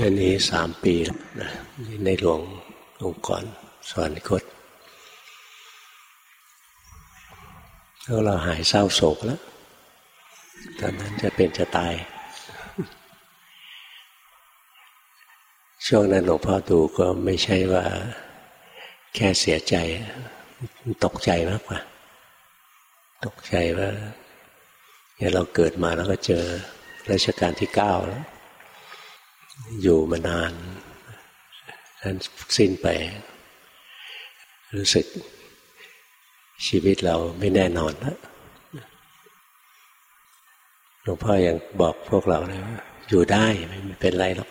อันนี้สามปีแล้วนะในหลวงองค์กรสอนคตแล้วเราหายเศร้าโศกแล้วตอนนั้นจะเป็นจะตาย ช่วงนั้นหลวงพ่อดูก็ไม่ใช่ว่าแค่เสียใจ ตกใจมากกว่า ตกใจว่าเนี่ยเราเกิดมาแล้วก็เจอรัชกาลที่เก้าแล้ว อยู่มานานท่านสิ้นไป รู้สึกชีวิตเราไม่แน่นอนแล้วหลวงพ่ออยังบอกพวกเราเลยว่าอยู่ได้ไม่เป็นไรหรอก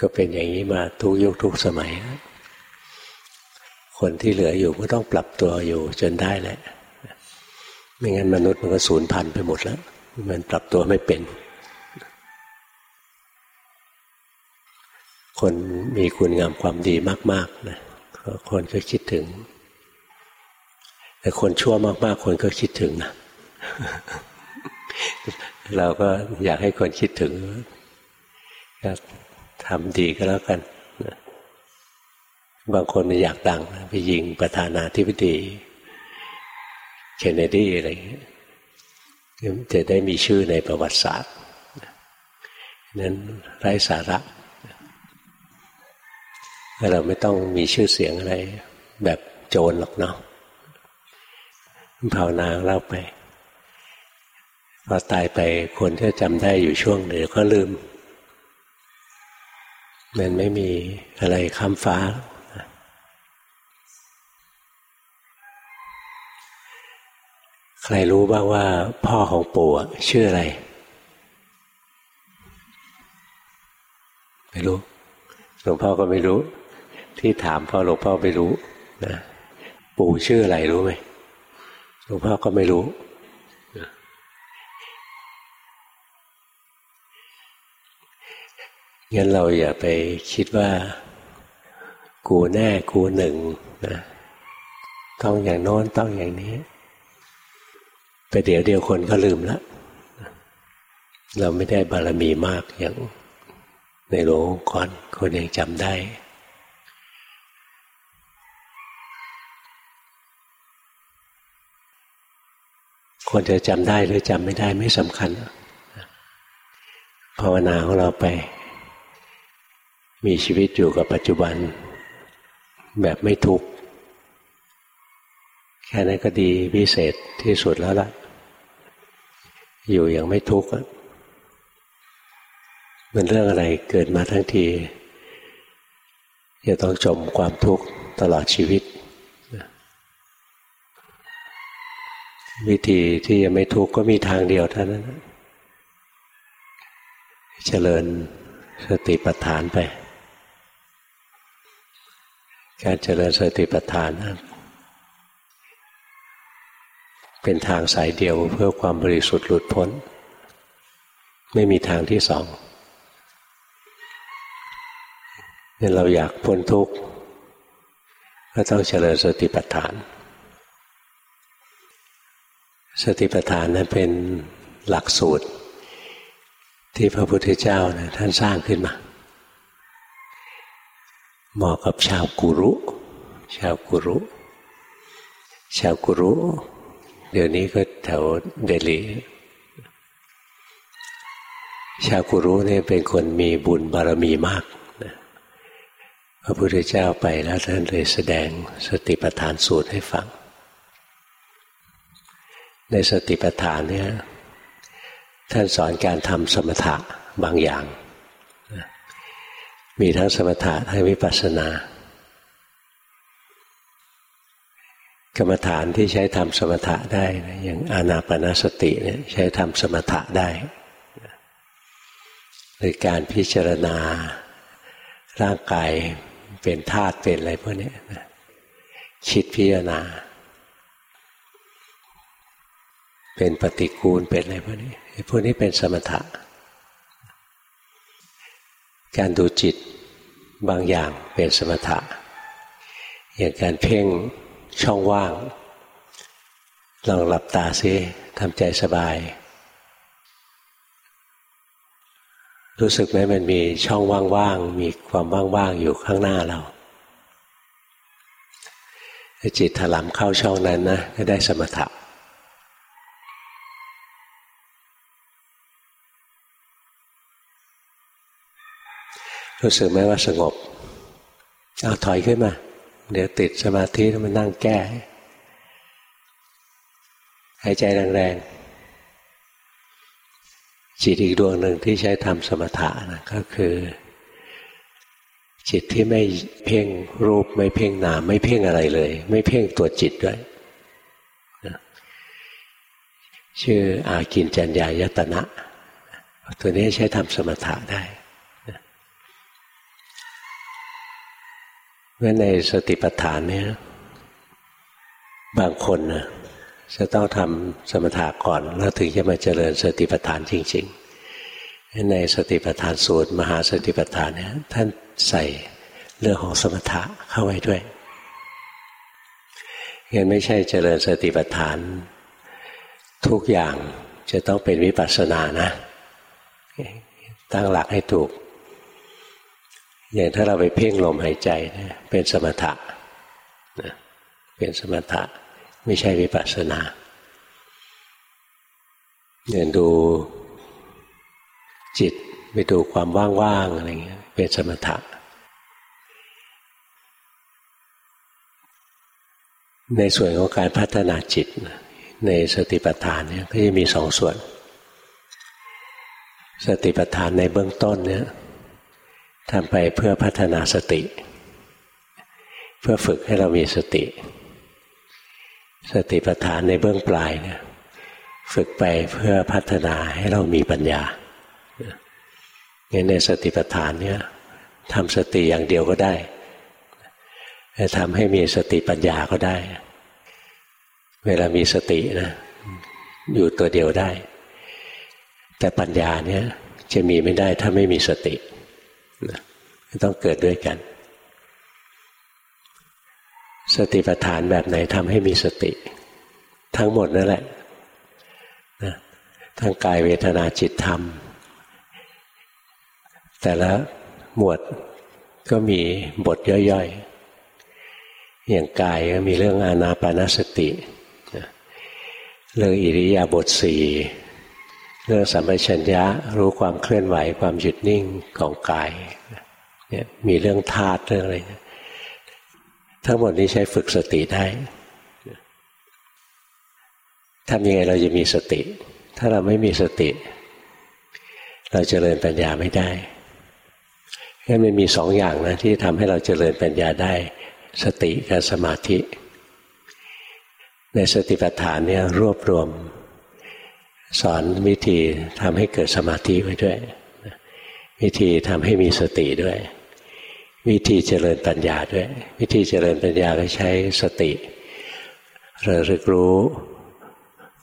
ก็เป็นอย่างนี้มาทุกยุคทุกสมัย คนที่เหลืออยู่ก็ต้องปรับตัวอยู่จนได้แหละ ไม่งั้นมนุษย์มันก็สูญพันธุ์ไปหมดแล้ว มันปรับตัวไม่เป็น คนมีคุณงามความดีมาก ๆ นะคนก็คิดถึง แต่คนชั่วมาก ๆ คนก็คิดถึงนะเราก็อยากให้คนคิดถึงก็ทำดีก็แล้วกัน บางคนอยากดังไปยิงประธานาธิบดี เคนเนดีอะไรอย่างเงี้ยจะได้มีชื่อในประวัติศาสตร์นั้นไร้สาระ เราไม่ต้องมีชื่อเสียงอะไร แบบโจรหรอกเนาะภาวนาเล่าไปพอตายไปคนที่จำได้อยู่ช่วงเดียวก็ลืม มันไม่มีอะไรข้ามฟ้า ใครรู้บ้างว่า พ่อของปู่ชื่ออะไร ไม่รู้หลวงพ่อก็ไม่รู้ ที่ถามพ่อหลวงพ่อไม่รู้นะปู่ชื่ออะไรรู้ไหมหลวงพ่อก็ไม่รู้ งั้นเราอย่าไปคิดว่า กูแน่กูหนึ่งนะต้องอย่างโน้นต้องอย่างนี้ ไปเดี๋ยวเดียวคนก็ลืมล้วเราไม่ได้บารมีมากอย่างในหลวงก่อนคนยังจำได้ คนจะจำได้หรือจำไม่ได้ไม่สำคัญภาวนาของเราไป มีชีวิตอยู่กับปัจจุบัน แบบไม่ทุกข์แค่นั้นก็ดีพิเศษที่สุดแล้วล่ะ อยู่อย่างไม่ทุกข์มันเรื่องอะไรเกิดมาทั้งทีจะต้องจมความทุกข์ตลอดชีวิต วิธีที่จะไม่ทุกข์ก็มีทางเดียวเท่านั้นเจริญสติปัฏฐานไป การเจริญสติปัฏฐานเป็นทางสายเดียวเพื่อความบริสุทธิ์หลุดพ้น ไม่มีทางที่สองเนี่ยเราอยากพ้นทุกข์ก็ต้องเจริญสติปัฏฐาน สติปัฏฐานนั้นเป็นหลักสูตร ที่พระพุทธเจ้านะท่านสร้างขึ้นมา เหมาะกับชาวกุรุ ชาวกุรุ ชาวกุรุ เดี๋ยวนี้ก็แถวเดลีชาวกุรุเนี่ยเป็นคนมีบุญบารมีมากนะพระพุทธเจ้าไปแล้วท่านเลยแสดงสติปัฏฐานสูตรให้ฟัง ในสติปัฏฐานเนี่ยท่านสอนการทำสมถะบางอย่าง มีทั้งสมถะทั้งวิปัสสนา กรรมฐานที่ใช้ทำสมถะได้ อย่างอานาปนาสติเนี่ยใช้ทำสมถะได้หรือการพิจารณาร่างกายเป็นธาตุเป็นอะไรพวกนี้คิดพิจารณา เป็นปฏิกูลเป็นอะไรพวกนี้พวกนี้เป็นสมถะ การดูจิตบางอย่างเป็นสมถะ อย่างการเพ่งช่องว่างลองหลับตาซิทำใจสบาย รู้สึกไหมมันมีช่องว่างๆมีความว่างๆอยู่ข้างหน้าเราถ้าจิตถลำเข้าช่องนั้นนะก็ได้สมถะ รู้สึกไหมว่าสงบเอาถอยขึ้นมา เดี๋ยวติดสมาธิแล้วมันนั่งแก้ หายใจแรงๆ จิตอีกดวงหนึ่งที่ใช้ทำสมถะนะก็คือ จิตที่ไม่เพ่งรูปไม่เพ่งนาม ไม่เพ่งอะไรเลย ไม่เพ่งตัวจิตด้วยชื่ออากินจัญญายตนะ ตัวนี้ใช้ทำสมถะได้ เพราะในสติปัฏฐานเนี่ยบางคนนะจะต้องทำสมถะก่อน แล้วถึงจะมาเจริญสติปัฏฐานจริง ๆ ในสติปัฏฐานสูตร มหาสติปัฏฐานเนี่ยท่านใส่เรื่องของสมถะเข้าไว้ด้วยยังไม่ใช่เจริญสติปัฏฐาน ทุกอย่างจะต้องเป็นวิปัสสนานะ ตั้งหลักให้ถูก อย่างถ้าเราไปเพ่งลมหายใจเป็นสมถะเป็นสมถะไม่ใช่วิปัสสนาอย่างดูจิตไปดูความว่างๆอะไรเงี้ยเป็นสมถะ ในส่วนของการพัฒนาจิต ในสติปัฏฐานเนี่ยก็จะมีสองส่วน สติปัฏฐานในเบื้องต้นเนี่ย ทำไปเพื่อพัฒนาสติ เพื่อฝึกให้เรามีสติ สติปัฏฐานในเบื้องปลายเนี่ยฝึกไปเพื่อพัฒนาให้เรามีปัญญาในสติปัฏฐานเนี่ยทำสติอย่างเดียวก็ได้จะทำให้มีสติปัญญาก็ได้ เวลามีสตินะ อยู่ตัวเดียวได้ แต่ปัญญาเนี่ยจะมีไม่ได้ถ้าไม่มีสติ ต้องเกิดด้วยกัน สติปัฏฐานแบบไหนทำให้มีสติ ทั้งหมดนั่นแหละนะทั้งกายเวทนาจิตธรรม แต่ละหมวดก็มีบทย่อยๆ อย่างกายก็มีเรื่องอานาปานสติ เรื่องอิริยาบถสี่ เรื่องสัมปชัญญะรู้ความเคลื่อนไหวความหยุดนิ่งของกายเนี่ยมีเรื่องธาตุเรื่องอะไรทั้งหมดนี้ใช้ฝึกสติได้ทำยังไงเราจะมีสติ ถ้าเราไม่มีสติ เราจเจริญปัญญาไม่ได้แค่มันมีสองอย่างนะที่ทำให้เราจเจริญปัญญาได้ สติกับสมาธิ ในสติปัฏฐานเนี่ยรวบรวม สอนวิธีทำให้เกิดสมาธิไว้ด้วย วิธีทำให้มีสติด้วย วิธีเจริญปัญญาด้วย วิธีเจริญปัญญาก็ใช้สติระลึกรู้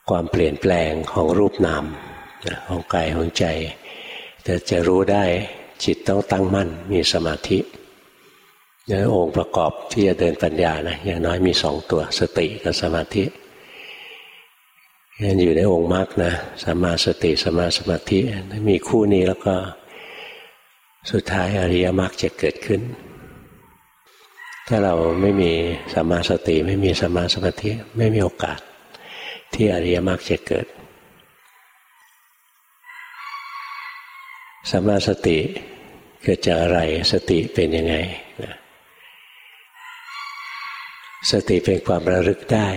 ความเปลี่ยนแปลงของรูปนามของกายของใจ แต่จะรู้ได้จิตต้องตั้งมั่นมีสมาธินี่องค์ประกอบที่จะเดินปัญญานะอย่างน้อยมีสองตัวสติกับสมาธิ อยู่ในองค์มรรคนะสัมมาสติสัมมาสมาธิมีคู่นี้แล้วก็สุดท้ายอริยมรรคจะเกิดขึ้น ถ้าเราไม่มีสัมมาสติไม่มีสัมมาสมาธิไม่มีโอกาส ที่อริยมรรคจะเกิดสัมมาสติเกิดจากอะไรสติเป็นยังไง สติเป็นความระลึกได้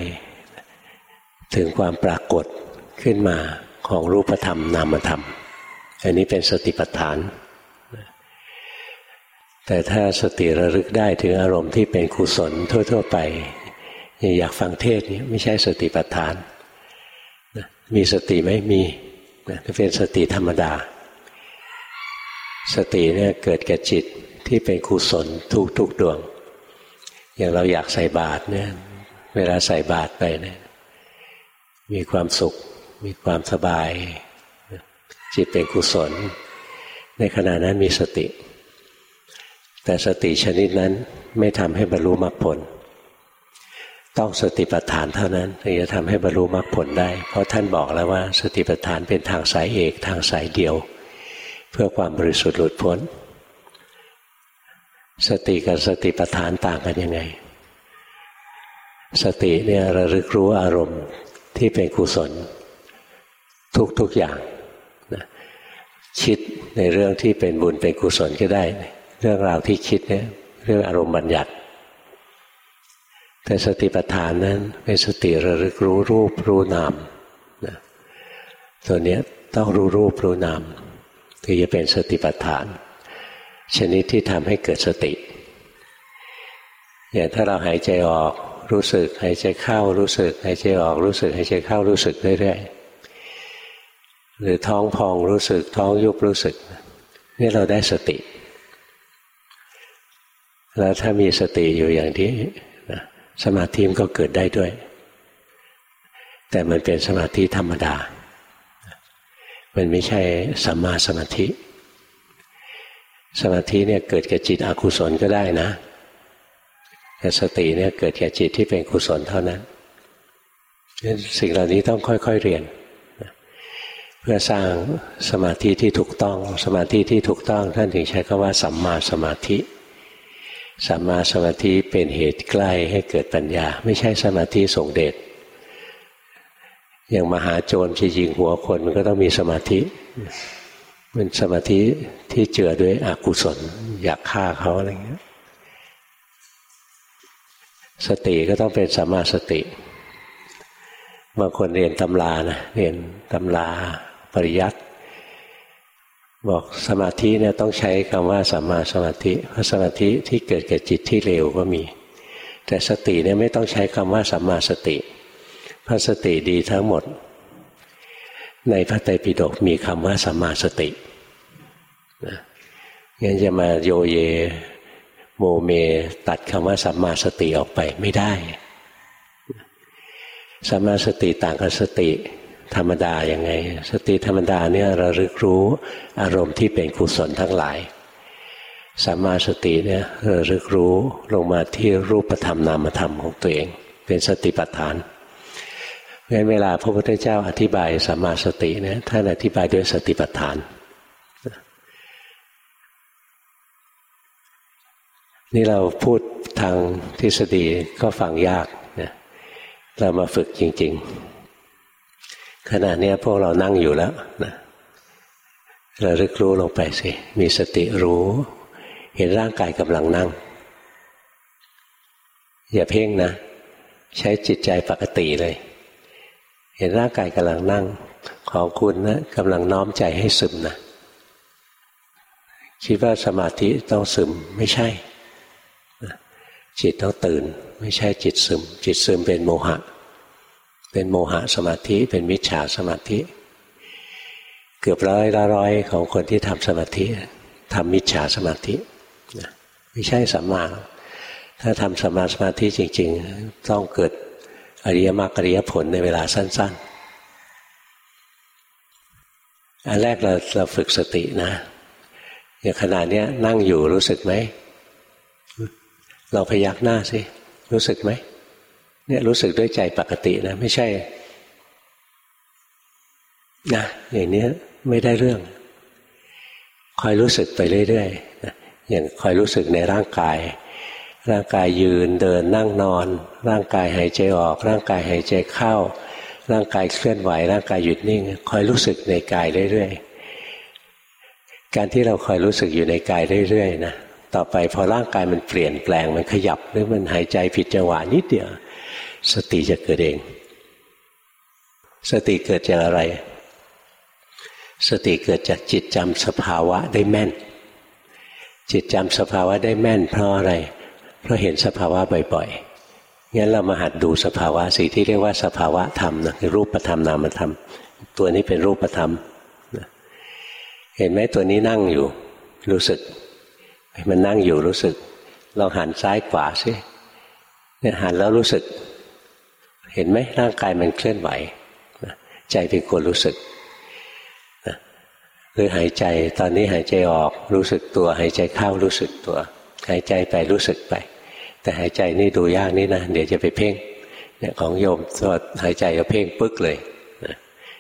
ถึงความปรากฏขึ้นมาของรูปธรรมนามธรรม อันนี้เป็นสติปัฏฐาน แต่ถ้าสติระลึกได้ถึงอารมณ์ที่เป็นกุศลทั่ว ๆ ไป อยากฟังเทศนี้ไม่ใช่สติปัฏฐาน มีสติไหมมีเป็นสติธรรมดา สติเนี่ยเกิดแก่จิตที่เป็นกุศลทุกๆดวง อย่างเราอยากใส่บาตรเนี่ย เวลาใส่บาตรไปเนี่ย มีความสุข มีความสบาย จิตเป็นกุศล ในขณะนั้นมีสติ แต่สติชนิดนั้นไม่ทำให้บรรลุมรรคผล ต้องสติปัฏฐานเท่านั้นถึงจะทำให้บรรลุมรรคผลได้ เพราะท่านบอกแล้วว่า สติปัฏฐานเป็นทางสายเอกทางสายเดียว เพื่อความบริสุทธิ์หลุดพ้น สติกับสติปัฏฐานต่างกันยังไงสติเนี่ยระลึกรู้อารมณ์ ที่เป็นกุศล ทุกๆอย่างนะคิดในเรื่องที่เป็นบุญเป็นกุศลก็ได้ เรื่องราวที่คิดเนี่ยเรื่องอารมณ์บัญญัติ แต่สติปัฏฐานนั้นเป็นสติระลึกรู้รูปรู้นามนะตัวนี้ต้องรู้รูปรู้นามถึงจะเป็นสติปัฏฐาน ชนิดที่ทำให้เกิดสติ อย่างถ้าเราหายใจออก รู้สึกหายใจเข้ารู้สึกหายใจออกรู้สึกหายใจเข้ารู้สึกเรื่อยๆหรือท้องพองรู้สึกท้องยุบรู้สึกนี่เราได้สติ แล้วถ้ามีสติอยู่อย่างที่สมาธิมันก็เกิดได้ด้วย แต่มันเป็นสมาธิธรรมดา มันไม่ใช่สัมมาสมาธิ สมาธิเนี่ยเกิดแก่จิตอกุศลก็ได้นะ สติเนี่ยเกิดแก่จิตที่เป็นกุศลเท่านั้นสิ่งเหล่านี้ต้องค่อยๆเรียน เพื่อสร้างสมาธิที่ถูกต้อง สมาธิที่ถูกต้อง ท่านถึงใช้คำว่าสัมมาสมาธิสัมมาสมาธิเป็นเหตุใกล้ให้เกิดปัญญา ไม่ใช่สมาธิส่งเดชอย่างมหาโจรจะยิงหัวคนมันก็ต้องมีสมาธิ มันสมาธิที่เจือด้วยอกุศล อยากฆ่าเขาอะไรเงี้ย สติก็ต้องเป็นสัมมาสติบางคนเรียนตำรานะเรียนตำราปริยัติบอกสมาธิเนี่ยต้องใช้คำว่าสัมมาสมาธิเพราะสมาธิที่เกิดแก่จิตที่เร็วก็มี แต่สติเนี่ยไม่ต้องใช้คำว่าสัมมาสติเพราะสติดีทั้งหมด ในพระไตรปิฎกมีคำว่าสัมมาสตินะงั้นจะมาโยเย โมเมตัดคำว่าสัมมาสติออกไปไม่ได้สัมมาสติต่างกับสติธรรมดาอย่างไง สติธรรมดาเนี่ยระลึกรู้อารมณ์ที่เป็นกุศลทั้งหลายสัมมาสติเนี่ยระลึกรู้ลงมาที่รูปธรรมนามธรรมของตัวเอง เป็นสติปัฏฐานงั้นเวลาพระพุทธเจ้าอธิบายสัมมาสติเนี่ยท่านอธิบายด้วยสติปัฏฐาน นี่เราพูดทางทฤษฎีก็ฟังยากนะเรามาฝึกจริง ๆ ขณะนี้พวกเรานั่งอยู่แล้วนะเราลึกรู้ลงไปสิ มีสติรู้ เห็นร่างกายกำลังนั่ง อย่าเพ่งนะ ใช้จิตใจปกติเลย เห็นร่างกายกำลังนั่ง ของคุณนะกำลังน้อมใจให้ซึมนะคิดว่าสมาธิต้องซึมไม่ใช่ จิตต้องตื่น ไม่ใช่จิตซึม จิตซึมเป็นโมหะ เป็นโมหะสมาธิเป็นมิจฉาสมาธิ เกือบร้อยละร้อยของคนที่ทำสมาธิทำมิจฉาสมาธิไม่ใช่สัมมาถ้าทำสมาสมาธิจริง ๆ ต้องเกิดอริยมรรคอริยผลในเวลาสั้น ๆอันแรกเราเราฝึกสตินะอย่างขณะนี้นั่งอยู่รู้สึกไหม เราพยักหน้าสิรู้สึกไหมเนี่ยรู้สึกด้วยใจปกตินะ ไม่ใช่ นะอย่างนี้ไม่ได้เรื่อง คอยรู้สึกไปเรื่อยๆอย่างคอยรู้สึกในร่างกาย ร่างกายยืนเดินนั่งนอน ร่างกายหายใจออก ร่างกายหายใจเข้า ร่างกายเคลื่อนไหว ร่างกายหยุดนิ่ง คอยรู้สึกในกายเรื่อยๆการที่เราคอยรู้สึกอยู่ในกายเรื่อยๆนะ ต่อไปพอร่างกายมันเปลี่ยนแปลงมันขยับหรือมันหายใจผิดจังหวะนิดเดียวสติจะเกิดเอง สติเกิดจากอะไร สติเกิดจากจิตจำสภาวะได้แม่น จิตจำสภาวะได้แม่น เพราะอะไร เพราะเห็นสภาวะบ่อยๆงั้นเรามาหัดดูสภาวะสิที่เรียกว่าสภาวะธรรมนะคือรูปธรรมนามธรรม ตัวนี้เป็นรูปธรรมเห็นไหมตัวนี้นั่งอยู่ รู้สึก มันนั่งอยู่รู้สึกลองหันซ้ายขวาสิเนี่ยหันแล้วรู้สึก เห็นไหมร่างกายมันเคลื่อนไหวใจเป็นคนรู้สึกหรือหายใจตอนนี้หายใจออกรู้สึกตัว หายใจเข้ารู้สึกตัว หายใจไปรู้สึกไป แต่หายใจนี่ดูยากนี่นะ เดี๋ยวจะไปเพ่งเนี่ยของโยมสวดหายใจก็เพ่งปึ๊กเลย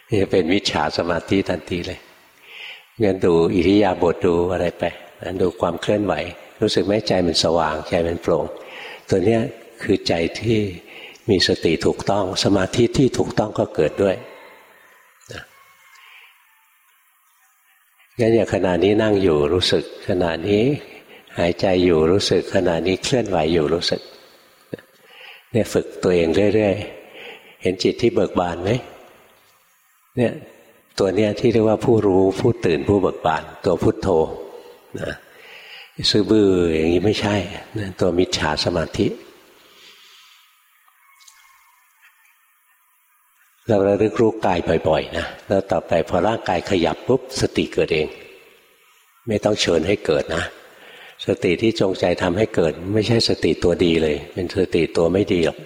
นี่จะเป็นวิชาสมาธิทันทีเลยงั้นดูอิริยาบถดูอะไรไป ดูความเคลื่อนไหว รู้สึกไหมใจมันสว่างใจมันโปร่ง ตัวเนี้ยคือใจที่มีสติถูกต้องสมาธิที่ถูกต้องก็เกิดด้วยงั้นอย่างขณะนี้นั่งอยู่รู้สึก ขณะนี้หายใจอยู่รู้สึก ขณะนี้เคลื่อนไหวอยู่รู้สึกเนี่ยฝึกตัวเองเรื่อยๆ เห็นจิตที่เบิกบานไหมเนี่ยตัวเนี้ยที่เรียกว่าผู้รู้ผู้ตื่นผู้เบิกบาน ตัวพุทโธ นะซื้อบื้ออย่างนี้ไม่ใช่นะตัวมิจฉาสมาธิ เราระลึกรู้กายบ่อยๆนะแล้วต่อไปพอร่างกายขยับปุ๊บสติเกิดเอง ไม่ต้องเชิญให้เกิดนะ สติที่จงใจทำให้เกิด ไม่ใช่สติตัวดีเลย เป็นสติตัวไม่ดีหรอก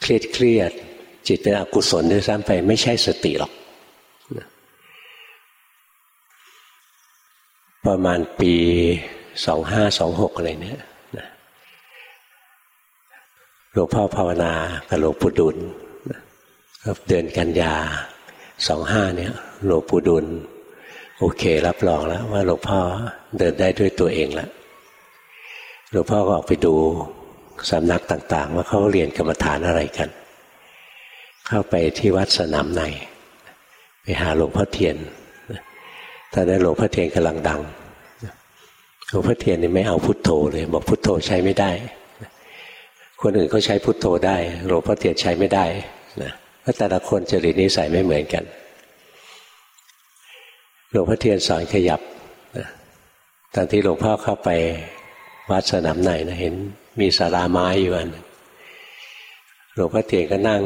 เครียดเครียดจิตเป็นอกุศลด้วยซ้ำไปไม่ใช่สติหรอก ประมาณปีสองห้าสองหกอะไรเนี่ยหลวงพ่อภาวนากับหลวงปู่ดุลเดือนกันยาสองห้าเนี่ยหลวงปู่ดุลโอเค รับรองแล้ว ว่าหลวงพ่อเดินได้ด้วยตัวเองแล้วหลวงพ่อก็ออกไปดูสำนักต่าง ๆ ว่าเขาเรียนกรรมฐานอะไรกัน เข้าไปที่วัดสนามใน ไปหาหลวงพ่อเทียน ตอนนั้นหลวงพ่อเทียนกำลังดังหลวงพ่อเทียนนี่ไม่เอาพุทโธเลย บอกพุทโธใช้ไม่ได้ คนอื่นเขาใช้พุทโธได้หลวงพ่อเทียนใช้ไม่ได้นะเพราะแต่ละคนจริตนิสัยไม่เหมือนกันหลวงพ่อเทียนสอนขยับตอนที่หลวงพ่อเข้าไปวัดสนามไหนนะเห็นมีสาราไม้อยู่อันหลวงพ่อเทียนก็นั่ง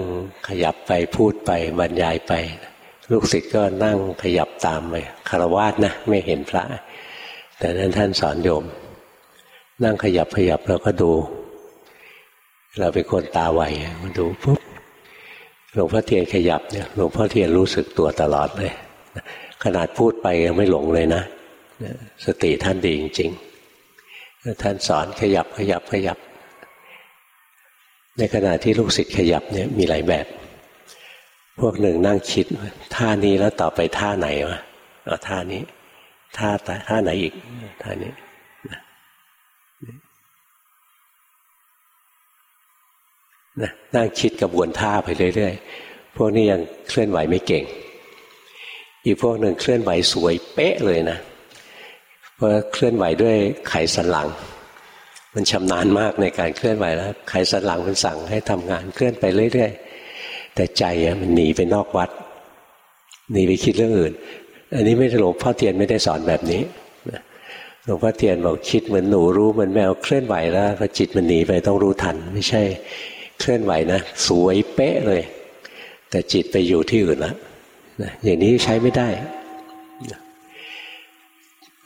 ขยับไปพูดไปบรรยายไป ลูกศิษย์ก็นั่งขยับตามไปคารวะนะ ไม่เห็นพระ แต่นั้นท่านสอนโยม นั่งขยับขยับเราก็ดู เราเป็นคนตาไวมาดูปุ๊บหลวงพ่อเทียนขยับเนี่ยหลวงพ่อเทียนรู้สึกตัวตลอดเลย ขนาดพูดไปยังไม่หลงเลยนะสติท่านดีจริงๆท่านสอนขยับขยับขยับ ในขณะที่ลูกศิษย์ขยับเนี่ยมีหลายแบบ พวกหนึ่งนั่งคิดท่านี้แล้วต่อไปท่าไหนวะเอาท่านี้ท่าท่าไหนอีกท่านี้นะนั่งคิดกระบวนท่าไปเรื่อยๆ พวกนี้ยังเคลื่อนไหวไม่เก่ง อีกพวกหนึ่งเคลื่อนไหวสวยเป๊ะเลยนะเพราะเคลื่อนไหวด้วยไขสันหลัง มันชำนาญมากในการเคลื่อนไหวแล้ว ไขสันหลังมันสั่งให้ทำงานเคลื่อนไปเรื่อยๆ แต่ใจมันหนีไปนอกวัดหนีไปคิดเรื่องอื่น อันนี้ไม่หลวงพ่อเทียนไม่ได้สอนแบบนี้หลวงพ่อเทียนบอกคิดเหมือนหนูรู้เหมือนแมวเคลื่อนไหวแล้วพอจิตมันหนีไปต้องรู้ทัน ไม่ใช่เคลื่อนไหวนะสวยเป๊ะเลย แต่จิตไปอยู่ที่อื่นแล้วอย่างนี้ใช้ไม่ได้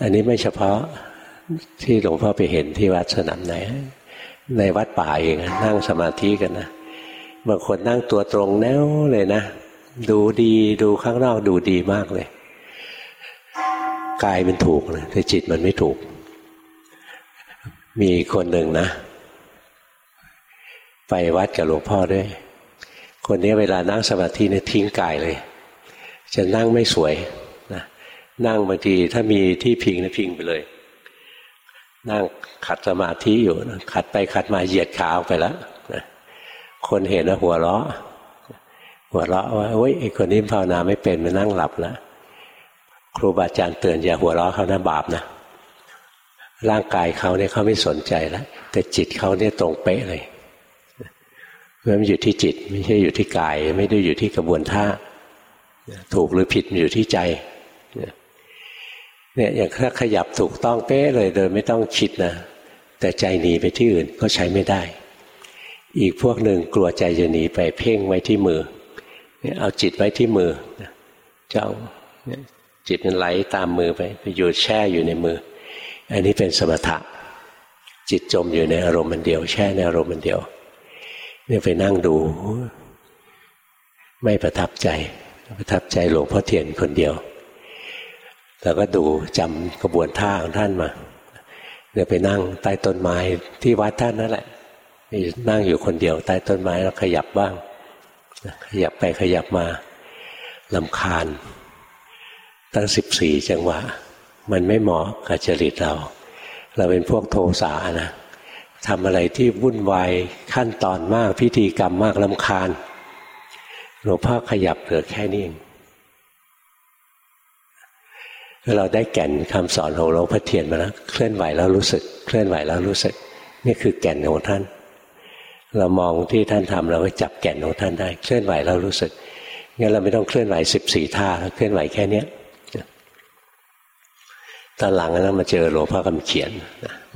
อันนี้ไม่เฉพาะที่หลวงพ่อไปเห็นที่วัดสนามไหน ในวัดป่าเองนั่งสมาธิกันนะ บางคนนั่งตัวตรงแน่วเลยนะ ดูดีดูข้างนอกดูดีมากเลยกายมันถูกเลยแต่จิตมันไม่ถูก มีคนหนึ่งนะ ไปวัดกับหลวงพ่อด้วย คนนี้เวลานั่งสมาธิเนี่ยทิ้งกายเลย จะนั่งไม่สวยนะนั่งบางทีถ้ามีที่พิงนะพิงไปเลย นั่งขัดสมาธิอยู่ขัดไปขัดมาเหยียดขาออกไปแล้ว คนเห็นนะหัวเราะ หัวเราะว่าเฮ้ยไอ้คนนี้ภาวนาไม่เป็นมานั่งหลับแล้วครูบาอาจารย์เตือนอย่าหัวเราะเขานะบาปนะร่างกายเขาเนี่ยเขาไม่สนใจแล้วแต่จิตเขาเนี่ยตรงเป๊ะเลยเพราะมันอยู่ที่จิต ไม่ใช่อยู่ที่กาย ไม่ได้อยู่ที่กระบวนท่าถูกหรือผิดอยู่ที่ใจเนี่ยอย่างถ้าขยับถูกต้องเป๊ะเลยโดยไม่ต้องคิดนะแต่ใจหนีไปที่อื่นก็ใช้ไม่ได้ อีกพวกหนึ่งกลัวใจจะหนีไปเพ่งไว้ที่มือ เอาจิตไว้ที่มือเจ้าจิตมันไหลตามมือไปไปอยู่แช่อยู่ในมือ อันนี้เป็นสมถะ จิตจมอยู่ในอารมณ์มันเดียว แช่ในอารมณ์มันเดียวเนี่ยไปนั่งดู ไม่ประทับใจ ประทับใจหลวงพ่อเทียนคนเดียวแล้วก็ดูจำกระบวนท่าของท่านมาเนี่ยไปนั่งใต้ต้นไม้ที่วัดท่านนั่นแหละ นั่งอยู่คนเดียวใต้ต้นไม้แล้วขยับบ้าง ขยับไปขยับมาลำคาญ ตั้งสิบสี่จังหวะ มันไม่เหมาะกับจริตเรา เราเป็นพวกโทสานะทำอะไรที่วุ่นวายขั้นตอนมากพิธีกรรมมากลำคาญหลวงพ่อขยับเหลือแค่นี้เองเราได้แก่นคำสอนของหลวงพ่อเทียนมาแล้วเคลื่อนไหวแล้วรู้สึก เคลื่อนไหวแล้วรู้สึก นี่คือแก่นของท่าน เรามองที่ท่านทำเราก็จับแก่นของท่านได้ เคลื่อนไหวแล้วรู้สึกงั้นเราไม่ต้องเคลื่อนไหวสิบสี่ท่าเคลื่อนไหวแค่เนี้ยตอนหลังนั้นมาเจอหลวงพ่อคำเขียน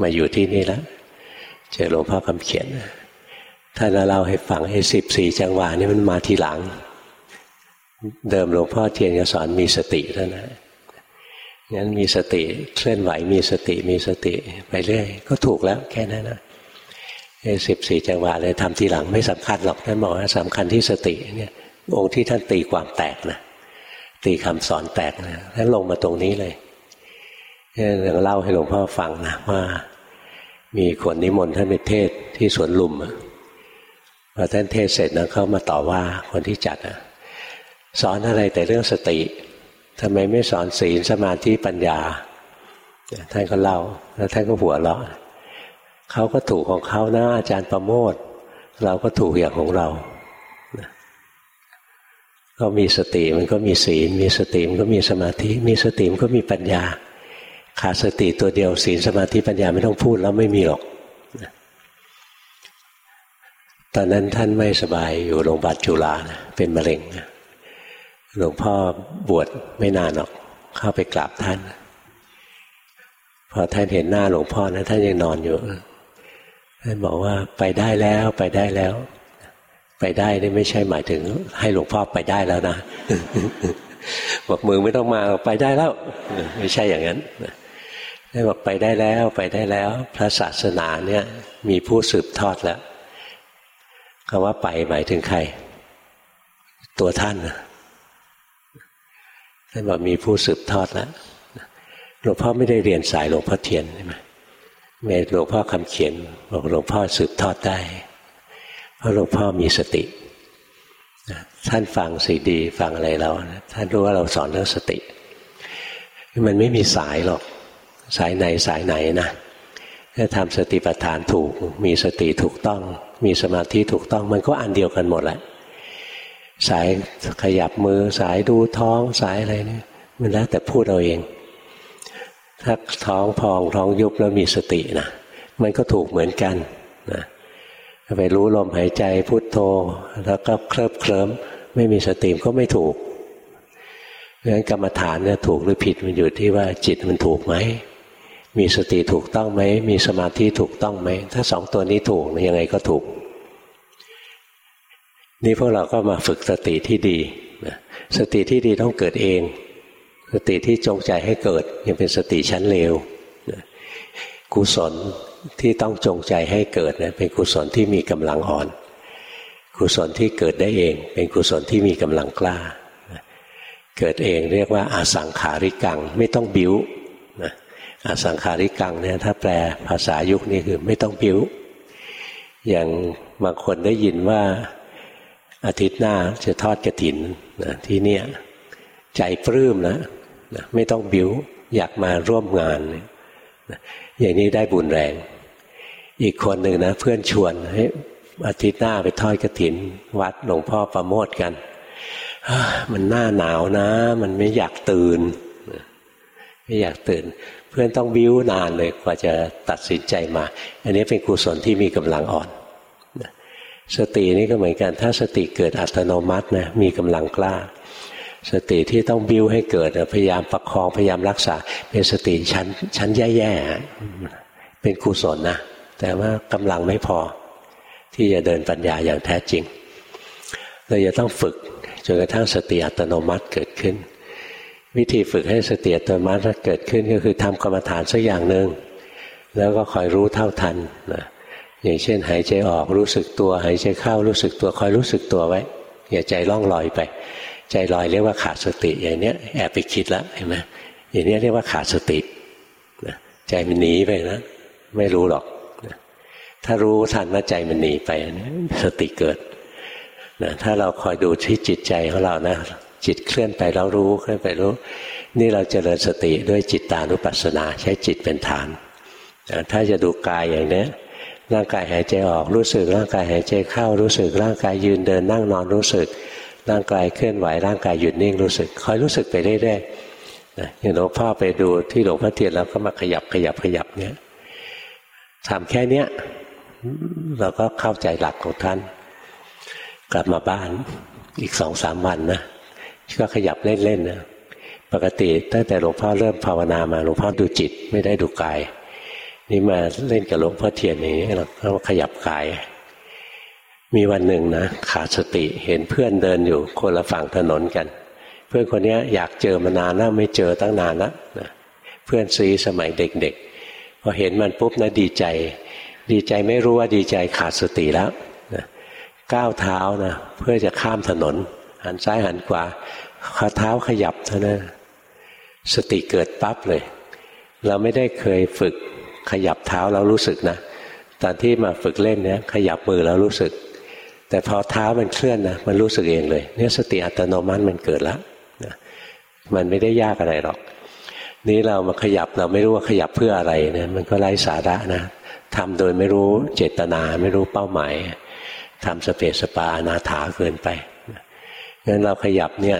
มาอยู่ที่นี่แล้วเจอหลวงพ่อคำเขียนท่านเล่าให้ฟังไอ้สิบสี่จังหวะนี่มันมาทีหลัง เดิมหลวงพ่อเทียนจะสอนมีสติแล้วนะงั้นมีสติเคลื่อนไหวมีสติมีสติไปเรื่อยก็ถูกแล้วแค่นั้นนะ สิบสี่จังหวะเลยทำทีหลังไม่สำคัญหรอกท่านบอกว่าสำคัญที่สติเนี่ยองค์ที่ท่านตีความแตกนะตีคำสอนแตกนะท่านลงมาตรงนี้เลยเนี่ยเล่าให้หลวงพ่อฟังนะว่า มีคนนิมนต์ท่านไปเทศที่สวนลุมพอท่านเทศเสร็จนะเขามาต่อว่าคนที่จัดอะสอนอะไรแต่เรื่องสติทำไมไม่สอนศีลสมาธิปัญญาท่านก็เล่า แล้วท่านก็หัวเราะ เขาก็ถูกของเขานะอาจารย์ประโมทเราก็ถูกอย่างของเรา ก็มีสติมันก็มีศีล มีสติมันก็มีสมาธิ มีสติมันก็มีปัญญา ขาดสติตัวเดียวศีลสมาธิปัญญาไม่ต้องพูดแล้วไม่มีหรอก ตอนนั้นท่านไม่สบายอยู่โรงพยาบาลจุฬานะเป็นมะเร็งหลวงพ่อบวชไม่นานหรอก เข้าไปกราบท่าน พอท่านเห็นหน้าหลวงพ่อนะท่านยังนอนอยู่ ท่านบอกว่าไปได้แล้วไปได้แล้ว ไปได้นี่ไม่ใช่หมายถึง ให้หลวงพ่อไปได้แล้วนะบอกมือไม่ต้องมาไปได้แล้ว ไม่ใช่อย่างนั้นได้บอกไปได้แล้วไปได้แล้ว พระศาสนาเนี่ย มีผู้สืบทอดแล้วคำว่าไปหมายถึงใคร ตัวท่านท่านบอกมีผู้สืบทอดแล้วหลวงพ่อไม่ได้เรียนสายหลวงพ่อเทียนใช่ไหม เมหลวงพ่อคำเขียนบอกหลวงพ่อสืบทอดได้ เพราะหลวงพ่อมีสติ ท่านฟังสีดีฟังอะไรเราท่านรู้ว่าเราสอนเรื่องสติ มันไม่มีสายหรอกสายไหนสายไหนนะถ้าทำสติปัฏฐานถูก มีสติถูกต้อง มีสมาธิถูกต้อง มันก็อันเดียวกันหมดแหละสายขยับมือสายดูท้องสายอะไรเนี่ยมันแล้วแต่พูดเอาเอง ถ้าท้องพองท้องยุบแล้วมีสตินะมันก็ถูกเหมือนกันนะไปรู้ลมหายใจพุทโธ แล้วก็เคลิบเคลิ้มไม่มีสติก็ไม่ถูกเพราะฉะนั้นกรรมฐานเนี่ยถูกหรือผิดมันอยู่ที่ว่าจิตมันถูกไหมมีสติถูกต้องไหมมีสมาธิถูกต้องไหมถ้าสองตัวนี้ถูกยังไงก็ถูก นี่พวกเราก็มาฝึกสติที่ดีสติที่ดีต้องเกิดเอง สติที่จงใจให้เกิดยังเป็นสติชั้นเลวกุศลที่ต้องจงใจให้เกิดเป็นกุศลที่มีกำลังอ่อน กุศลที่เกิดได้เอง เป็นกุศลที่มีกำลังกล้า เกิดเองเรียกว่าอาสังขาริกังไม่ต้องบิ้วอาสังขาริกังเนี่ยถ้าแปลภาษายุคนี้คือไม่ต้องบิ้ว อย่างบางคนได้ยินว่าอาทิตย์หน้าจะทอดกระถินนะที่เนี่ยใจปลื้มนะ นะไม่ต้องบิ้วอยากมาร่วมงานอย่างนี้ได้บุญแรง อีกคนหนึ่งนะ เพื่อนชวนให้อาทิตย์หน้าไปทอดกระถิน วัดหลวงพ่อประโมทกันมันหน้าหนาวนะ มันไม่อยากตื่น ไม่อยากตื่น เพื่อนต้องบิ้วนานเลยกว่าจะตัดสินใจมา อันนี้เป็นกุศลที่มีกำลังอ่อนสตินี่ก็เหมือนกัน ถ้าสติเกิดอัตโนมัตินะมีกำลังกล้า สติที่ต้องบิ้วให้เกิดพยายามประคองพยายามรักษา เป็นสติชั้นชั้นแย่ๆเป็นกุศลนะแต่ว่ากำลังไม่พอ ที่จะเดินปัญญาอย่างแท้จริง เราจะต้องฝึกจนกระทั่งสติอัตโนมัติเกิดขึ้น วิธีฝึกให้สติอัตโนมัติเกิดขึ้นก็คือทำกรรมฐานสักอย่างหนึ่งแล้วก็คอยรู้เท่าทันนะอย่างเช่น หายใจออกรู้สึกตัว หายใจเข้ารู้สึกตัวคอยรู้สึกตัวไว้ อย่าใจล่องลอยไป ใจลอยเรียกว่าขาดสติ อย่างเนี้ยแอบไปคิดแล้วเห็นไหมอย่างนี้เรียกว่าขาดสติใจมันหนีไปนะไม่รู้หรอกถ้ารู้ทันว่าใจมันหนีไปสติเกิดนะถ้าเราคอยดูที่จิตใจของเรานะ จิตเคลื่อนไปแล้วรู้เคลื่อนไปรู้ นี่เราเจริญสติด้วยจิตตานุปัสสนาใช้จิตเป็นฐานถ้าจะดูกายอย่างนี้ร่างกายหายใจออกรู้สึกร่างกายหายใจเข้ารู้สึกร่างกายยืนเดินนั่งนอนรู้สึก ร่างกายเคลื่อนไหวร่างกายหยุดนิ่งรู้สึกคอยรู้สึกไปเรื่อยๆอย่างหลวงพ่อไปดูที่หลวงพ่อเทียนแล้วก็มาขยับขยับขยับเนี้ยทำแค่เนี้ยเราก็เข้าใจหลักของท่าน กลับมาบ้านอีกสองสามวันนะก็ขยับเล่นๆนะปกติตั้งแต่หลวงพ่อเริ่มภาวนามาหลวงพ่อดูจิตไม่ได้ดูกาย นี่มาเล่นกับหลวงพ่อเทียนนี้เราขยับกาย มีวันหนึ่งนะขาดสติเห็นเพื่อนเดินอยู่คนละฝั่งถนนกัน เพื่อนคนนี้อยากเจอมานานแล้วไม่เจอตั้งนานแล้วนะเพื่อนซีสมัยเด็กๆพอเห็นมันปุ๊บนะดีใจ ดีใจไม่รู้ว่าดีใจขาดสติแล้วนะก้าวเท้านะเพื่อจะข้ามถนน หันซ้ายหันขวาข้าเท้าขยับเท่านั้นสติเกิดปั๊บเลย เราไม่ได้เคยฝึกขยับเท้าแล้วรู้สึกนะตอนที่มาฝึกเล่นเนี้ยขยับมือแล้วรู้สึก แต่พอเท้ามันเคลื่อนนะมันรู้สึกเองเลยเนี่ยสติอัตโนมัติมันเกิดแล้วนะมันไม่ได้ยากอะไรหรอก นี้เรามาขยับเราไม่รู้ว่าขยับเพื่ออะไรเนี่ยมันก็ไร้สาระนะทำโดยไม่รู้เจตนาไม่รู้เป้าหมายทำสเปสปาอนาถาเกินไปงั้นเราขยับเนี่ย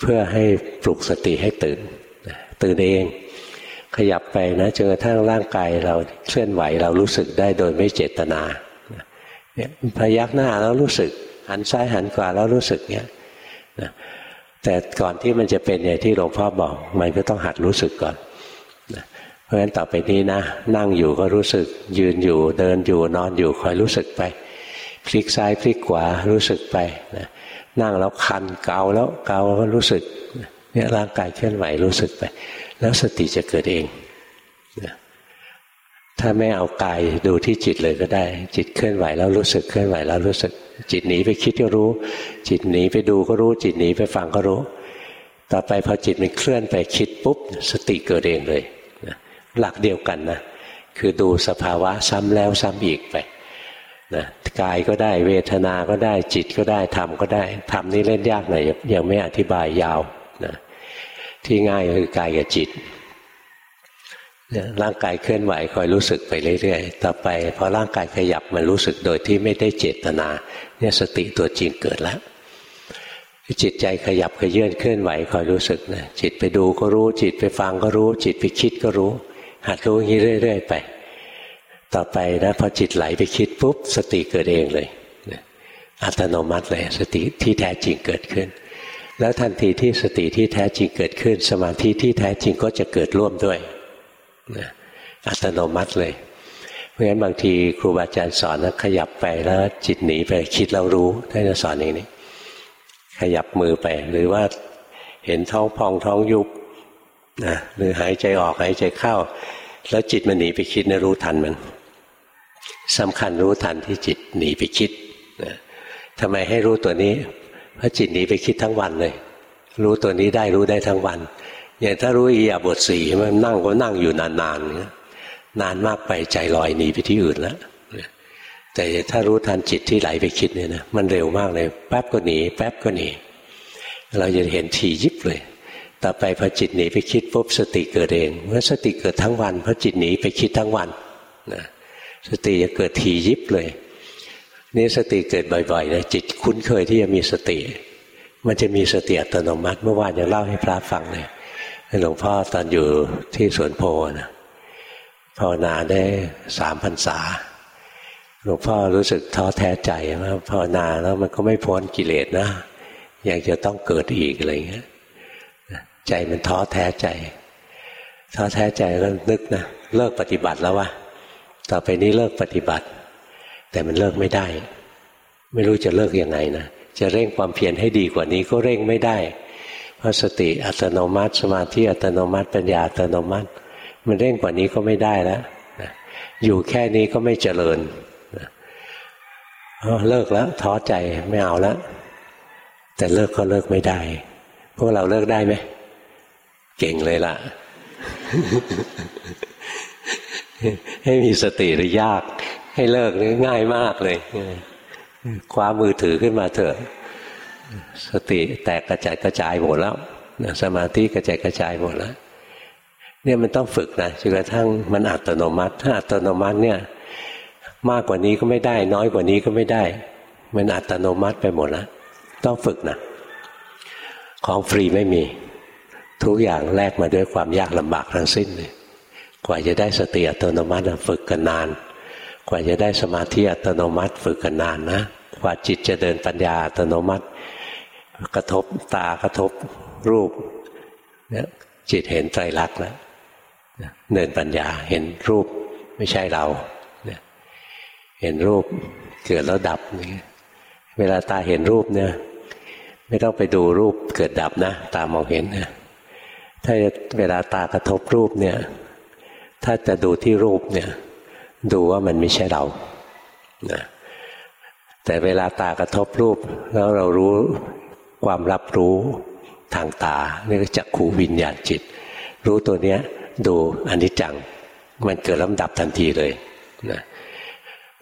เพื่อให้ปลุกสติให้ตื่นตื่นเอง ขยับไปนะจนกระทั่งร่างกายเราเคลื่อนไหวเรารู้สึกได้โดยไม่เจตนา เนี่ยพยักหน้าแล้วรู้สึก หันซ้ายหันขวาแล้วรู้สึกเนี่ยนะแต่ก่อนที่มันจะเป็นอย่างที่หลวงพ่อบอก มันก็ต้องหัดรู้สึกก่อนนะเพราะฉะนั้นต่อไปนี้นะ นั่งอยู่ก็รู้สึก ยืนอยู่เดินอยู่นอนอยู่คอยรู้สึกไป พลิกซ้ายพลิกขวารู้สึกไปนะนั่งแล้วคันเกาแล้วเกาก็รู้สึกเนี่ยร่างกายเคลื่อนไหวรู้สึกไป แล้วสติจะเกิดเอง ถ้าไม่เอากายดูที่จิตเลยก็ได้ จิตเคลื่อนไหวแล้วรู้สึกเคลื่อนไหวแล้วรู้สึก จิตหนีไปคิดก็รู้ จิตหนีไปดูก็รู้ จิตหนีไปฟังก็รู้ ต่อไปพอจิตมันเคลื่อนไปคิดปุ๊บสติเกิดเองเลยหลักเดียวกันนะคือดูสภาวะซ้ำแล้วซ้ำอีกไปนะกายก็ได้เวทนาก็ได้จิตก็ได้ธรรมก็ได้ธรรมนี่เล่นยากหน่อยยังไม่อธิบายยาวนะที่ง่ายก็คือกายกับจิต ร่างกายเคลื่อนไหวคอยรู้สึกไปเรื่อยๆ ต่อไปพอร่างกายขยับมันรู้สึกโดยที่ไม่ได้เจตนา เนี่ยสติตัวจริงเกิดแล้ว จิตใจขยับขยื่นเคลื่อนไหวคอยรู้สึกนะจิตไปดูก็รู้ จิตไปฟังก็รู้ จิตไปคิดก็รู้ หัดรู้อย่างนี้เรื่อย ๆ ไป ต่อไปนะพอจิตไหลไปคิดปุ๊บสติเกิดเองเลยอัตโนมัติเลยสติที่แท้จริงเกิดขึ้น แล้วทันทีที่สติที่แท้จริงเกิดขึ้น สมาธิที่แท้จริงก็จะเกิดร่วมด้วย อัตโนมัติเลยเพราะฉะนั้นบางทีครูบาอาจารย์สอนนะขยับไปแล้วจิตหนีไปคิดแล้วรู้ท่านจะสอนอย่างนี้ ขยับมือไปหรือว่าเห็นท้องพองท้องยุบนะหรือหายใจออกหายใจเข้า แล้วจิตมันหนีไปคิดนะรู้ทันมันสำคัญรู้ทันที่จิตหนีไปคิดนะทำไมให้รู้ตัวนี้ เพราะจิตหนีไปคิดทั้งวันเลย รู้ตัวนี้ได้รู้ได้ทั้งวัน อย่างถ้ารู้อียาบทสี่มันนั่งก็นั่งอยู่นานๆนานมากไปใจลอยหนีไปที่อื่นแล้วแต่ถ้ารู้ทันจิตที่ไหลไปคิดเนี่ยนะมันเร็วมากเลยแป๊บก็หนีแป๊บก็หนีเราจะเห็นทียิบเลย ต่อไปพอจิตหนีไปคิดปุ๊บสติเกิดเองเมื่อสติเกิดทั้งวันเพราะจิตหนีไปคิดทั้งวันนะสติจะเกิดทียิบเลยนี่สติเกิดบ่อยๆนะจิตคุ้นเคยที่จะมีสติ มันจะมีสติอัตโนมัติเมื่อวานยังเล่าให้พระฟังเลย หลวงพ่อตอนอยู่ที่สวนโพนะภาวนาได้สามพรรษา หลวงพ่อรู้สึกท้อแท้ใจว่าภาวนาแล้วมันก็ไม่พ้นกิเลสนะยังจะต้องเกิดอีกอะไรเงี้ยใจมันท้อแท้ใจ ท้อแท้ใจแล้วนึกนะเลิกปฏิบัติแล้ววะต่อไปนี้เลิกปฏิบัติ แต่มันเลิกไม่ได้ ไม่รู้จะเลิกยังไงนะจะเร่งความเพียรให้ดีกว่านี้ก็เร่งไม่ได้ เพราะสติอัตโนมัติ สมาธิอัตโนมัติ ปัญญาอัตโนมัติ มันเร่งกว่านี้ก็ไม่ได้แล้วอยู่แค่นี้ก็ไม่เจริญเลิกแล้วท้อใจไม่เอาแล้วแต่เลิกก็เลิกไม่ได้ พวกเราเลิกได้ไหมเก่งเลยล่ะ ให้มีสติหรือยาก ให้เลิกนี่ง่ายมากเลยคว้ามือถือขึ้นมาเถอะ สติแตกกระจายกระจายหมดแล้วสมาธิกระจายกระจายหมดแล้วเนี่ยมันต้องฝึกนะจนกระทั่งมันอัตโนมัติ ถ้าอัตโนมัติเนี่ย มากกว่านี้ก็ไม่ได้ น้อยกว่านี้ก็ไม่ได้ มันอัตโนมัติไปหมดแล้วต้องฝึกนะของฟรีไม่มี ทุกอย่างแลกมาด้วยความยากลำบากทั้งสิ้นเลยกว่าจะได้สติอัตโนมัติฝึกกันนาน กว่าจะได้สมาธิอัตโนมัติ ฝึกกันนานนะกว่าจิตจะเดินปัญญาอัตโนมัติ กระทบตากระทบรูปเนี่ยจิตเห็นไตรลักษณ์แล้วเดินปัญญาเห็นรูปไม่ใช่เราเห็นรูปเกิดแล้วดับนี่เวลาตาเห็นรูปเนี่ย ไม่ต้องไปดูรูปเกิดดับนะ ตามองเห็นนะถ้าเวลาตากระทบรูปเนี่ย ถ้าจะดูที่รูปเนี่ย ดูว่ามันไม่ใช่เรานะแต่เวลาตากระทบรูป แล้วเรารู้ ความรับรู้ทางตาเรียกจักขูวิญญาณจิต รู้ตัวเนี้ยดูอนิจจัง มันเกิดลำดับทันทีเลยนะ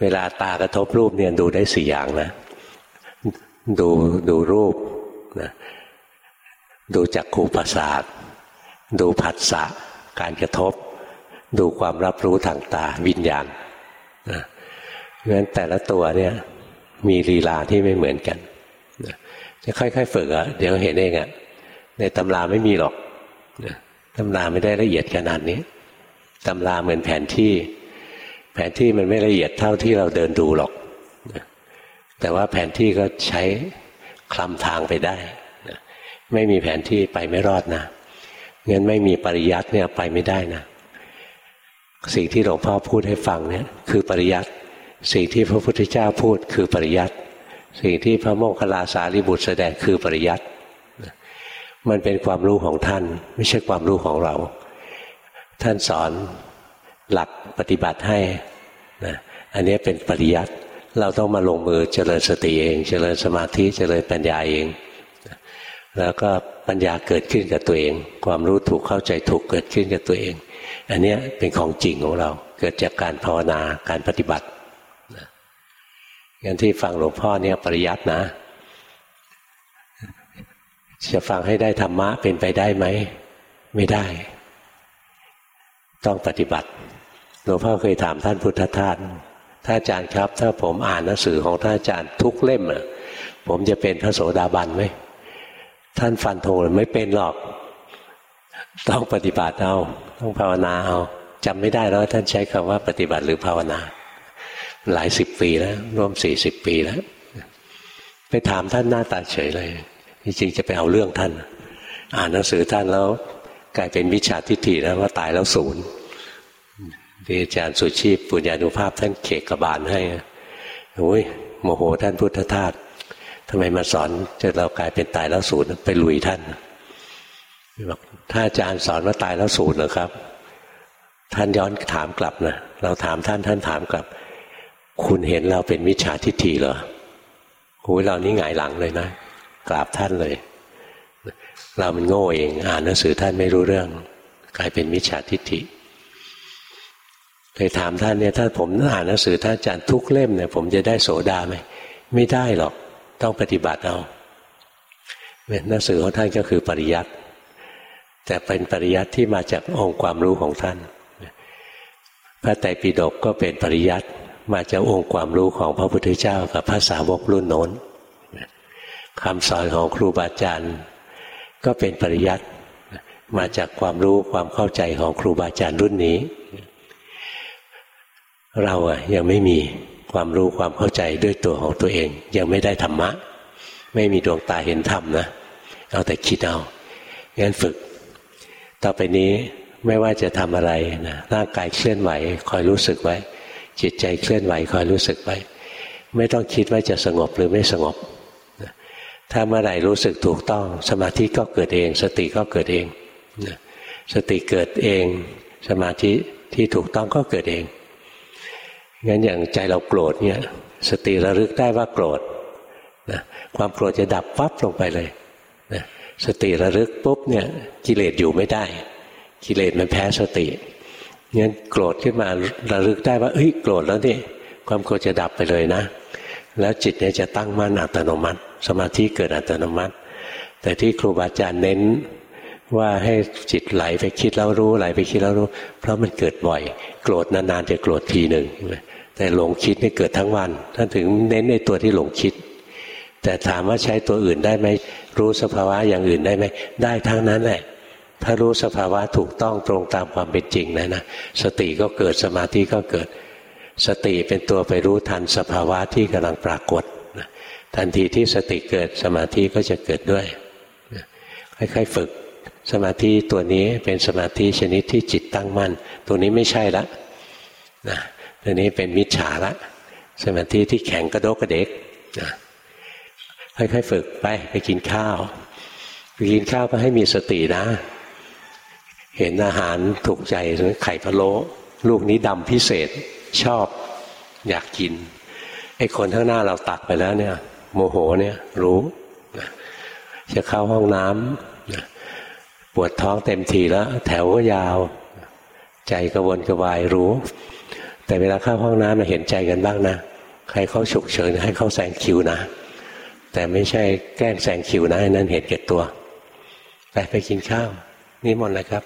เวลาตากระทบรูปเนี่ยดูได้สี่อย่างนะดูดูรูปนะดูจักขูประสาทดูผัสสะการกระทบ ดูความรับรู้ทางตาวิญญาณนะเพราะฉะนั้นแต่ละตัวเนี่ยมีลีลาที่ไม่เหมือนกัน ค่อยๆฝึกอะเดี๋ยวเห็นเองอะในตำราไม่มีหรอกตำราไม่ได้ละเอียดขนาดนี้ตำราเหมือนแผนที่ แผนที่มันไม่ละเอียดเท่าที่เราเดินดูหรอก แต่ว่าแผนที่ก็ใช้คลำทางไปได้ ไม่มีแผนที่ไปไม่รอดนะงั้นไม่มีปริยัติเนี่ยไปไม่ได้นะ สิ่งที่หลวงพ่อพูดให้ฟังเนี่ยคือปริยัติสิ่งที่พระพุทธเจ้าพูดคือปริยัติ สิ่งที่พระโมคคัลลาสารีบุตรแสดงคือปริยัติมันเป็นความรู้ของท่าน ไม่ใช่ความรู้ของเรา ท่านสอนหลักปฏิบัติให้นะอันนี้เป็นปริยัติเราต้องมาลงมือเจริญสติเอง เจริญสมาธิเจริญปัญญาเอง แล้วก็ปัญญาเกิดขึ้นกับตัวเอง ความรู้ถูกเข้าใจถูกเกิดขึ้นกับตัวเอง อันนี้เป็นของจริงของเราเกิดจากการภาวนาการปฏิบัติ อย่างที่ฟังหลวงพ่อเนี่ยปริยัตินะ จะฟังให้ได้ธรรมะเป็นไปได้ไหม ไม่ได้ ต้องปฏิบัติหลวงพ่อเคยถามท่านพุทธทาสท่านอาจารย์ครับ ถ้าผมอ่านหนังสือของท่านอาจารย์ทุกเล่มอะผมจะเป็นพระโสดาบันไหมท่านฟันธงเลยไม่เป็นหรอก ต้องปฏิบัติเอา ต้องภาวนาเอาจำไม่ได้แล้วท่านใช้คำว่าปฏิบัติหรือภาวนา หลายสิบปีแล้วร่วมสี่สิบปีแล้ว ไปถามท่านหน้าตาเฉยเลย จริงๆจะไปเอาเรื่องท่าน อ่านหนังสือท่านแล้ว กลายเป็นวิชาทิฏฐิแล้วว่าตายแล้วศูนย์ที่อาจารย์สุชีพปุญญานุภาพท่านเขกกระบาลให้โอ้ยโมโหท่านพุทธทาสทำไมมาสอนจะเรากลายเป็นตายแล้วศูนย์ไปลุยท่านบอกถ้าอาจารย์สอนว่าตายแล้วศูนย์เหรอครับ ท่านย้อนถามกลับนะเราถามท่านท่านถามกลับ คุณเห็นเราเป็นมิจฉาทิฏฐิเหรอหูเรานี่หงายหลังเลยนะกราบท่านเลย เรามันโง่เอง อ่านหนังสือท่านไม่รู้เรื่อง กลายเป็นมิจฉาทิฏฐิเลยถามท่านเนี่ยถ้าผมอ่านหนังสือท่านอาจารย์ทุกเล่มเนี่ยผมจะได้โสดาไหมไม่ได้หรอกต้องปฏิบัติเอาหนังสือของท่านก็คือปริยัติแต่เป็นปริยัติที่มาจากองค์ความรู้ของท่าน พระไตรปิฎกก็เป็นปริยัติ มาจากองค์ความรู้ของพระพุทธเจ้ากับภาษาวกรุ่นโน้นคำสอนของครูบาอาจารย์ ก็เป็นปริยัติมาจากความรู้ความเข้าใจของครูบาอาจารย์รุ่นนี้ เราอะยังไม่มีความรู้ความเข้าใจด้วยตัวของตัวเอง ยังไม่ได้ธรรมะ ไม่มีดวงตาเห็นธรรมนะเอาแต่คิดเอางั้นฝึก ต่อไปนี้ไม่ว่าจะทำอะไรนะร่างกายเคลื่อนไหวคอยรู้สึกไว้ จิตใจเคลื่อนไหวคอยรู้สึกไป ไม่ต้องคิดว่าจะสงบหรือไม่สงบ ถ้าเมื่อไหร่รู้สึกถูกต้อง สมาธิก็เกิดเอง สติก็เกิดเองสติเกิดเอง สมาธิที่ถูกต้องก็เกิดเองงั้นอย่างใจเราโกรธเนี่ยสติระลึกได้ว่าโกรธนะความโกรธจะดับปั๊บลงไปเลยนะสติระลึกปุ๊บเนี่ยกิเลสอยู่ไม่ได้ กิเลสมันแพ้สติ งั้นโกรธขึ้นมาระลึกได้ว่าเฮ้ยโกรธแล้วนี่ความโกรธจะดับไปเลยนะ แล้วจิตเนี่ยจะตั้งมั่นอัตโนมัติ สมาธิเกิดอัตโนมัติ แต่ที่ครูบาอาจารย์เน้นว่าให้จิตไหลไปคิดแล้วรู้ไหลไปคิดแล้วรู้ เพราะมันเกิดบ่อย โกรธนานๆจะโกรธทีหนึ่งแต่หลงคิดนี่เกิดทั้งวันท่านถึงเน้นในตัวที่หลงคิด แต่ถามว่าใช้ตัวอื่นได้ไหมรู้สภาวะอย่างอื่นได้ไหมได้ทั้งนั้นแหละ ถ้ารู้สภาวะถูกต้องตรงตามความเป็นจริงนะนะสติก็เกิดสมาธิก็เกิด สติเป็นตัวไปรู้ทันสภาวะที่กำลังปรากฏทันทีที่สติเกิดสมาธิก็จะเกิดด้วยค่อยๆฝึกสมาธิตัวนี้เป็นสมาธิชนิดที่จิตตั้งมั่น ตัวนี้ไม่ใช่ละนะตัวนี้เป็นมิจฉาละ สมาธิที่แข็งกระโดกกระเดกนะค่อยๆฝึกไปไปกินข้าวไปกินข้าวก็ให้มีสตินะ เห็นอาหารถูกใจไข่พะโล้ลูกนี้ดำพิเศษชอบอยากกินไอ้คนข้างหน้าเราตักไปแล้วเนี่ย โมโหเนี่ยรู้จะเข้าห้องน้ำปวดท้องเต็มทีแล้ว แถวก็ยาว ใจกระวนกระวายรู้ แต่เวลาเข้าห้องน้ำมาเห็นใจกันบ้างนะใครเขาฉุกเฉินให้เขาแซงคิวนะ แต่ไม่ใช่แกล้งแซงคิวนะนั่นเหตุเกิดตัวไปไปกินข้าว นี่หมดเลยครับ